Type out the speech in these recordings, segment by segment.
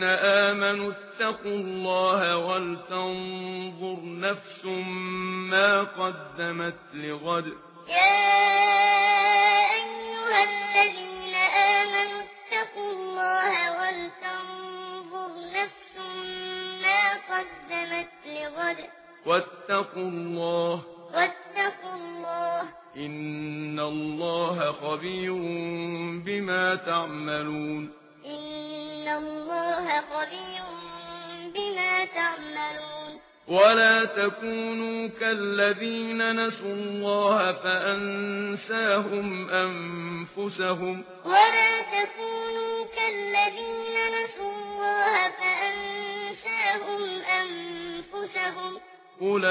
الذين آمنوا اتقوا الله ولتنظر نفس ما قدمت لغد. يا أيها الذين آمنوا اتقوا الله ولتنظر نفس ما قدمت لغد. واتقوا الله. واتقوا الله. إن الله خبير بما تعملون. إن الله قبير بما تعملون ولا تكونوا كالذين نسوا الله فأنساهم أنفسهم ولا تكونوا كالذين نسوا الله فأنساهم أنفسهم أولئك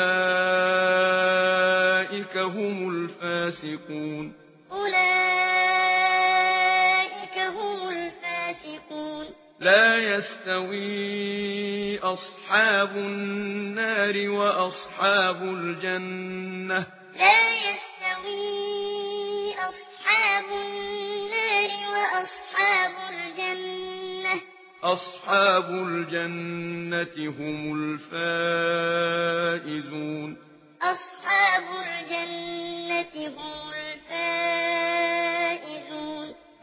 هم الفاسقون يستوي أصحاب النار وأصحاب الجنة. لا يستوي أصحاب النار وأصحاب الجنة. أصحاب الجنة هم الفائزون.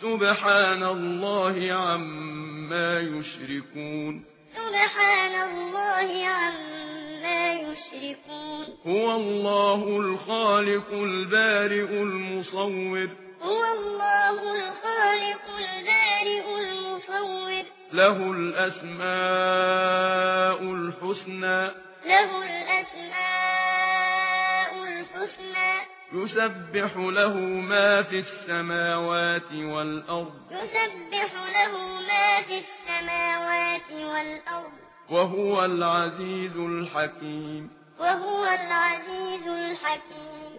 سبحان الله عما يشركون سبحان الله عما يشركون هو الله الخالق البارئ المصور هو الله الخالق البارئ المصور له الأسماء الحسنى له الأسماء يسبح له ما في السماوات والأرض يسبح له ما في السماوات والأرض وهو العزيز الحكيم. وهو العزيز الحكيم.